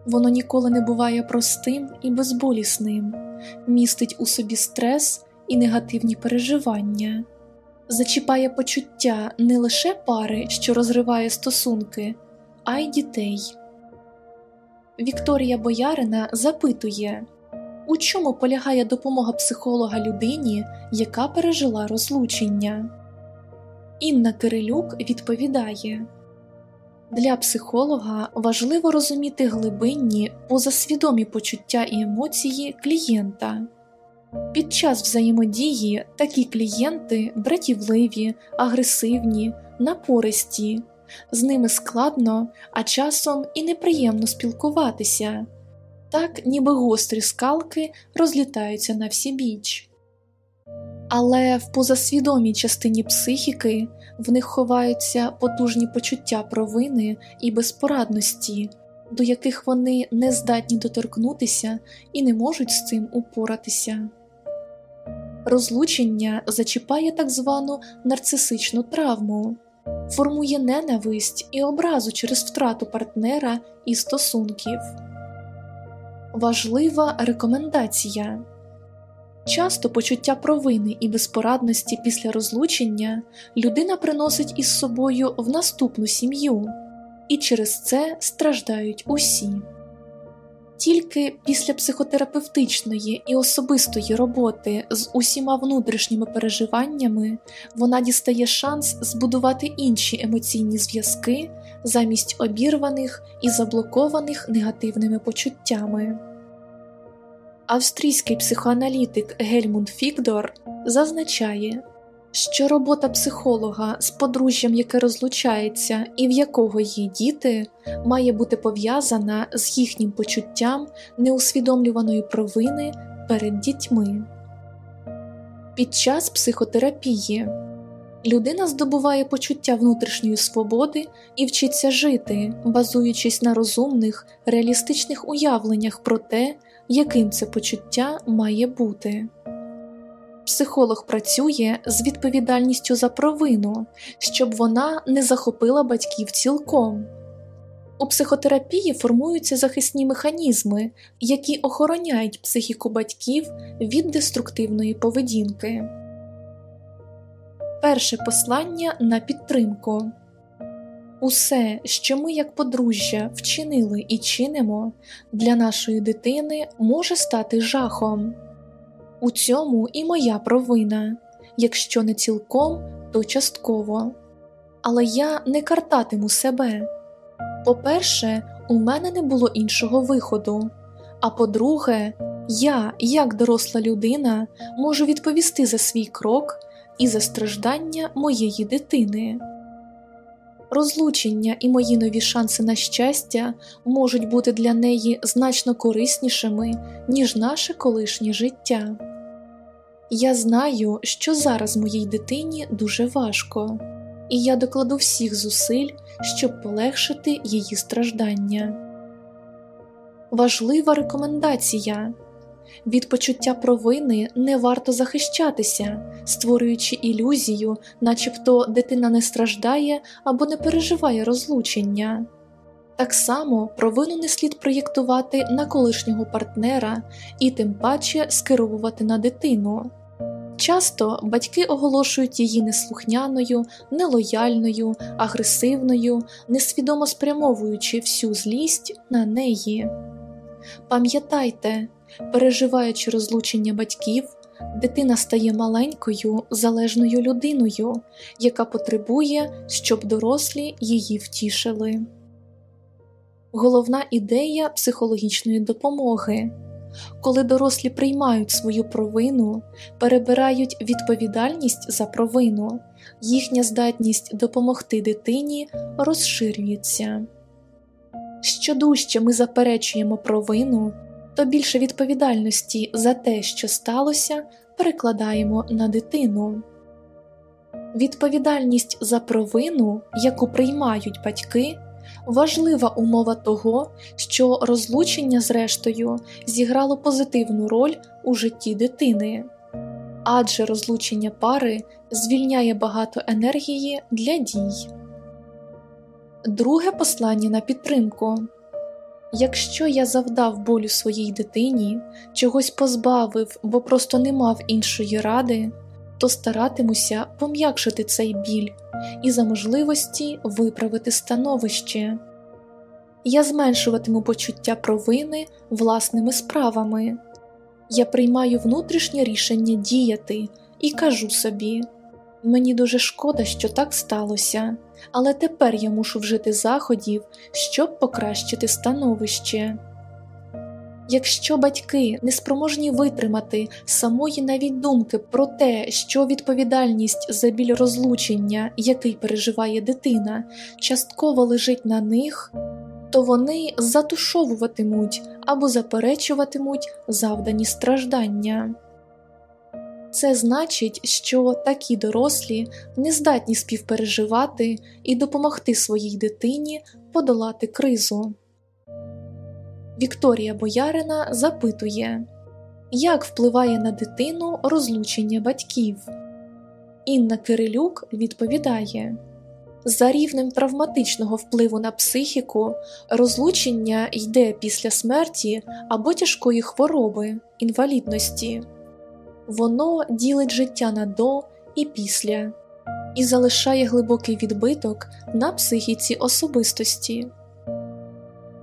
Воно ніколи не буває простим і безболісним, містить у собі стрес і негативні переживання, зачіпає почуття не лише пари, що розриває стосунки, а й дітей. Вікторія Боярина запитує, у чому полягає допомога психолога людині, яка пережила розлучення. Інна Кирилюк відповідає для психолога важливо розуміти глибинні, позасвідомі почуття і емоції клієнта. Під час взаємодії такі клієнти братівливі, агресивні, напористі, з ними складно, а часом і неприємно спілкуватися, так ніби гострі скалки розлітаються на всі біч. Але в позасвідомій частині психіки в них ховаються потужні почуття провини і безпорадності, до яких вони не здатні доторкнутися і не можуть з цим упоратися. Розлучення зачіпає так звану нарцисичну травму, формує ненависть і образу через втрату партнера і стосунків. Важлива рекомендація. Часто почуття провини і безпорадності після розлучення людина приносить із собою в наступну сім'ю, і через це страждають усі. Тільки після психотерапевтичної і особистої роботи з усіма внутрішніми переживаннями вона дістає шанс збудувати інші емоційні зв'язки замість обірваних і заблокованих негативними почуттями. Австрійський психоаналітик Гельмунд Фікдор зазначає, що робота психолога з подружжям, яке розлучається і в якого є діти, має бути пов'язана з їхнім почуттям неусвідомлюваної провини перед дітьми. Під час психотерапії людина здобуває почуття внутрішньої свободи і вчиться жити, базуючись на розумних, реалістичних уявленнях про те, яким це почуття має бути. Психолог працює з відповідальністю за провину, щоб вона не захопила батьків цілком. У психотерапії формуються захисні механізми, які охороняють психіку батьків від деструктивної поведінки. Перше послання на підтримку. Усе, що ми, як подружжя, вчинили і чинимо, для нашої дитини може стати жахом. У цьому і моя провина, якщо не цілком, то частково. Але я не картатиму себе. По-перше, у мене не було іншого виходу. А по-друге, я, як доросла людина, можу відповісти за свій крок і за страждання моєї дитини. Розлучення і мої нові шанси на щастя можуть бути для неї значно кориснішими, ніж наше колишнє життя. Я знаю, що зараз моїй дитині дуже важко, і я докладу всіх зусиль, щоб полегшити її страждання. Важлива рекомендація від почуття провини не варто захищатися, створюючи ілюзію, начебто дитина не страждає або не переживає розлучення. Так само провину не слід проєктувати на колишнього партнера і тим паче скеровувати на дитину. Часто батьки оголошують її неслухняною, нелояльною, агресивною, несвідомо спрямовуючи всю злість на неї. Пам'ятайте, переживаючи розлучення батьків, дитина стає маленькою залежною людиною, яка потребує, щоб дорослі її втішили. Головна ідея психологічної допомоги коли дорослі приймають свою провину, перебирають відповідальність за провину, їхня здатність допомогти дитині розширюється. Що дужче ми заперечуємо провину, то більше відповідальності за те, що сталося, перекладаємо на дитину. Відповідальність за провину, яку приймають батьки, важлива умова того, що розлучення, зрештою, зіграло позитивну роль у житті дитини. адже розлучення пари звільняє багато енергії для дій. Друге послання на підтримку Якщо я завдав болю своїй дитині, чогось позбавив, бо просто не мав іншої ради, то старатимуся пом'якшити цей біль і за можливості виправити становище. Я зменшуватиму почуття провини власними справами. Я приймаю внутрішнє рішення діяти і кажу собі мені дуже шкода, що так сталося, але тепер я мушу вжити заходів, щоб покращити становище. Якщо батьки не спроможні витримати самої навіть думки про те, що відповідальність за біль розлучення, який переживає дитина, частково лежить на них, то вони затушовуватимуть або заперечуватимуть завдані страждання. Це значить, що такі дорослі не здатні співпереживати і допомогти своїй дитині подолати кризу. Вікторія Боярина запитує, як впливає на дитину розлучення батьків. Інна Кирилюк відповідає за рівнем травматичного впливу на психіку, розлучення йде після смерті або тяжкої хвороби, інвалідності, воно ділить життя на до і після і залишає глибокий відбиток на психіці особистості.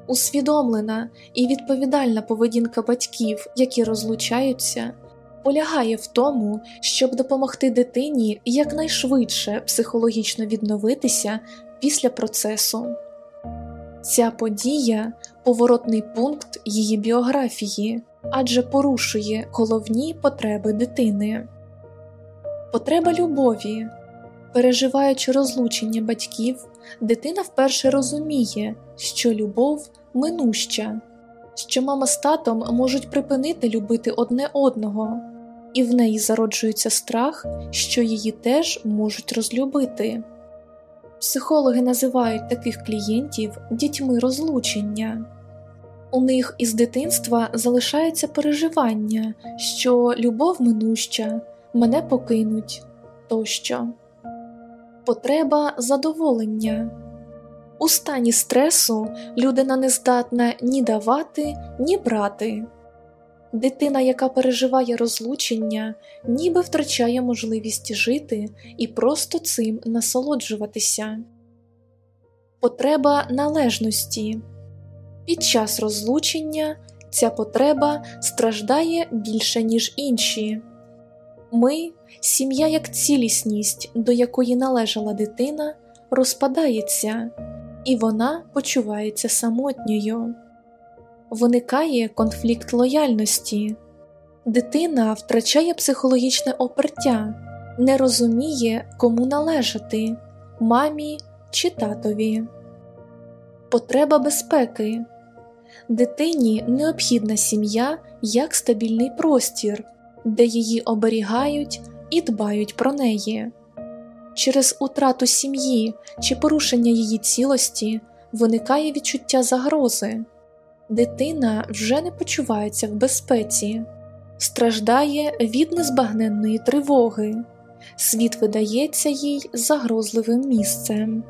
Усвідомлена і відповідальна поведінка батьків, які розлучаються, полягає в тому, щоб допомогти дитині якнайшвидше психологічно відновитися після процесу. Ця подія поворотний пункт її біографії, адже порушує головні потреби дитини. Потреба любові. Переживаючи розлучення батьків, дитина вперше розуміє, що любов минуща, що мама з татом можуть припинити любити одне одного, і в неї зароджується страх, що її теж можуть розлюбити. Психологи називають таких клієнтів дітьми розлучення. У них із дитинства залишається переживання, що любов минуща, мене покинуть тощо. Потреба задоволення. У стані стресу людина не здатна ні давати, ні брати. Дитина, яка переживає розлучення, ніби втрачає можливість жити і просто цим насолоджуватися. Потреба належності під час розлучення ця потреба страждає більше, ніж інші. Ми, сім'я як цілісність, до якої належала дитина, розпадається, і вона почувається самотньою. Виникає конфлікт лояльності, дитина втрачає психологічне опертя, не розуміє, кому належати мамі чи татові. Потреба безпеки дитині необхідна сім'я як стабільний простір, де її оберігають і дбають про неї. Через утрату сім'ї чи порушення її цілості виникає відчуття загрози, дитина вже не почувається в безпеці, страждає від незбагненної тривоги, світ видається їй загрозливим місцем.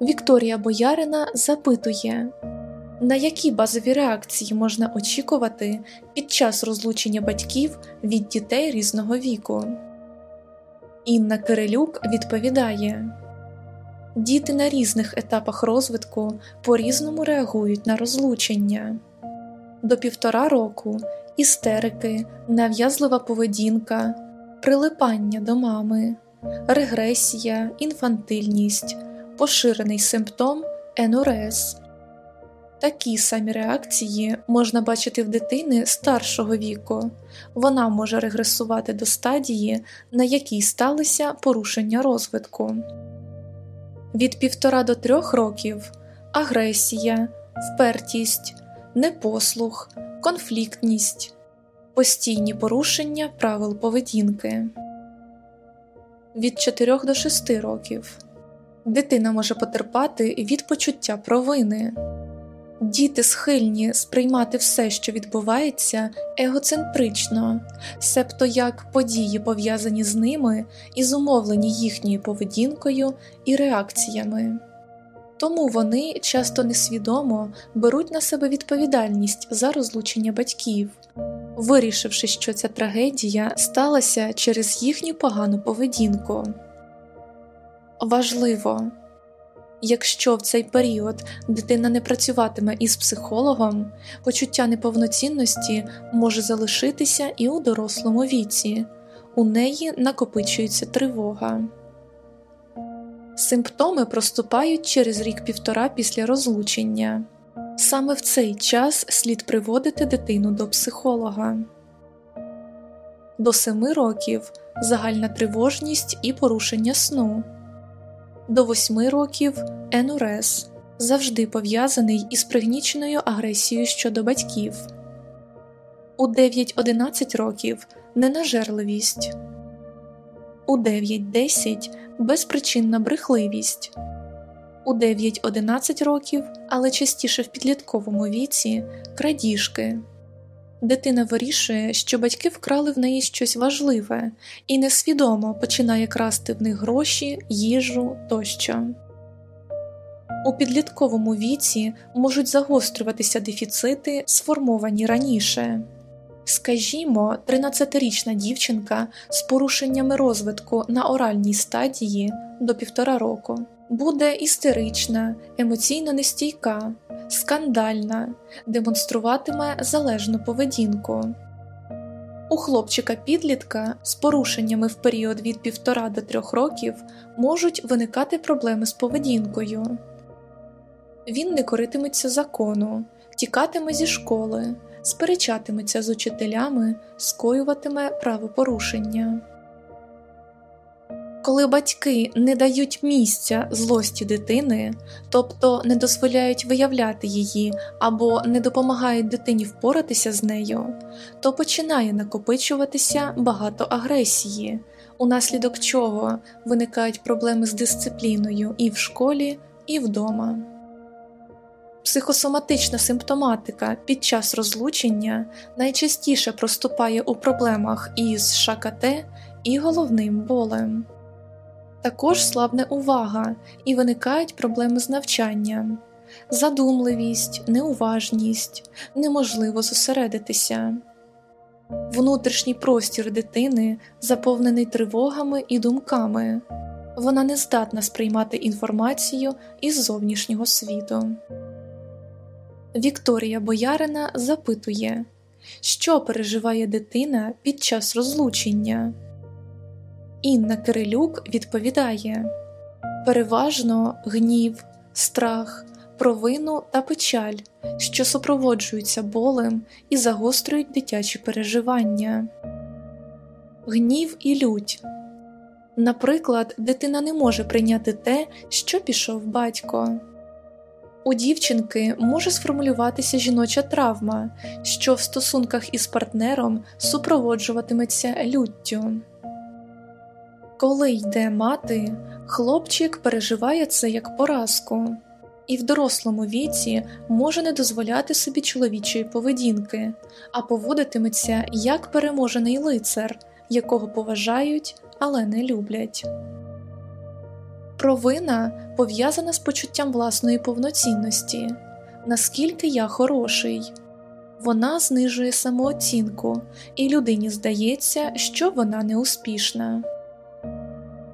Вікторія Боярина запитує, на які базові реакції можна очікувати під час розлучення батьків від дітей різного віку. Інна Кирилюк відповідає Діти на різних етапах розвитку по різному реагують на розлучення до півтора року істерики, нав'язлива поведінка, прилипання до мами, регресія, інфантильність, поширений симптом енурез. Такі самі реакції можна бачити в дитини старшого віку, вона може регресувати до стадії, на якій сталися порушення розвитку. Від півтора до трьох років агресія, впертість, непослух, конфліктність, постійні порушення правил поведінки. Від 4 до 6 років дитина може потерпати від почуття провини Діти схильні сприймати все, що відбувається, егоцентрично, себто як події пов'язані з ними і зумовлені їхньою поведінкою і реакціями. Тому вони часто несвідомо беруть на себе відповідальність за розлучення батьків, вирішивши, що ця трагедія сталася через їхню погану поведінку. Важливо Якщо в цей період дитина не працюватиме із психологом, почуття неповноцінності може залишитися і у дорослому віці, у неї накопичується тривога. Симптоми проступають через рік-півтора після розлучення. Саме в цей час слід приводити дитину до психолога. До 7 років загальна тривожність і порушення сну до 8 років енурез, завжди пов'язаний із пригніченою агресією щодо батьків, у 9-11 років ненажерливість, у 9-10 безпричинна брехливість, у 9-11 років, але частіше в підлітковому віці крадіжки. Дитина вирішує, що батьки вкрали в неї щось важливе і несвідомо починає красти в них гроші, їжу тощо. У підлітковому віці можуть загострюватися дефіцити, сформовані раніше. Скажімо, 13-річна дівчинка з порушеннями розвитку на оральній стадії до півтора року буде істерична, емоційно нестійка скандальна, демонструватиме залежну поведінку. У хлопчика підлітка з порушеннями в період від півтора до трьох років можуть виникати проблеми з поведінкою. Він не коритиметься закону, тікатиме зі школи, сперечатиметься з учителями, скоюватиме правопорушення. Коли батьки не дають місця злості дитини, тобто не дозволяють виявляти її або не допомагають дитині впоратися з нею, то починає накопичуватися багато агресії, унаслідок чого виникають проблеми з дисципліною і в школі, і вдома. Психосоматична симптоматика під час розлучення найчастіше проступає у проблемах із ШКТ і головним болем. Також слабне увага і виникають проблеми з навчанням, задумливість, неуважність, неможливо зосередитися. Внутрішній простір дитини заповнений тривогами і думками, вона не здатна сприймати інформацію із зовнішнього світу. Вікторія Боярина запитує, що переживає дитина під час розлучення. Інна Кирилюк відповідає переважно гнів, страх, провину та печаль, що супроводжуються болем і загострюють дитячі переживання, гнів і лють. Наприклад, дитина не може прийняти те, що пішов батько. У дівчинки може сформулюватися жіноча травма, що в стосунках із партнером супроводжуватиметься люттю. Коли йде мати, хлопчик переживає це як поразку, і в дорослому віці може не дозволяти собі чоловічої поведінки, а поводитиметься як переможений лицар, якого поважають, але не люблять. Провина пов'язана з почуттям власної повноцінності, наскільки я хороший. Вона знижує самооцінку, і людині здається, що вона неуспішна.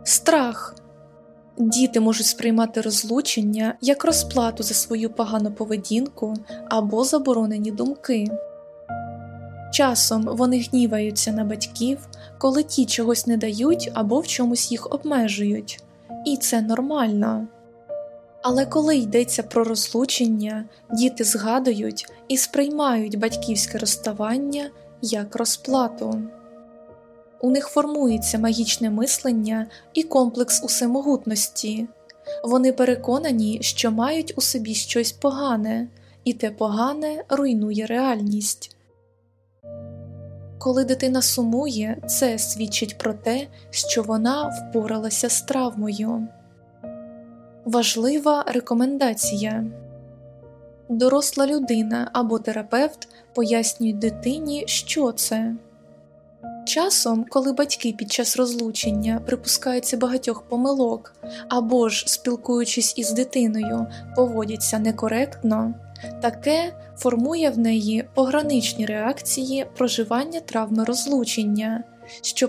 Страх діти можуть сприймати розлучення як розплату за свою погану поведінку або заборонені думки. Часом вони гніваються на батьків, коли ті чогось не дають або в чомусь їх обмежують, і це нормально. Але коли йдеться про розлучення, діти згадують і сприймають батьківське розставання як розплату у них формується магічне мислення і комплекс усемогутності, вони переконані, що мають у собі щось погане, і те погане руйнує реальність. Коли дитина сумує, це свідчить про те, що вона впоралася з травмою. Важлива рекомендація Доросла людина або терапевт пояснюють дитині, що це. Часом, коли батьки під час розлучення припускаються багатьох помилок або ж, спілкуючись із дитиною, поводяться некоректно, таке формує в неї пограничні реакції проживання травми розлучення, що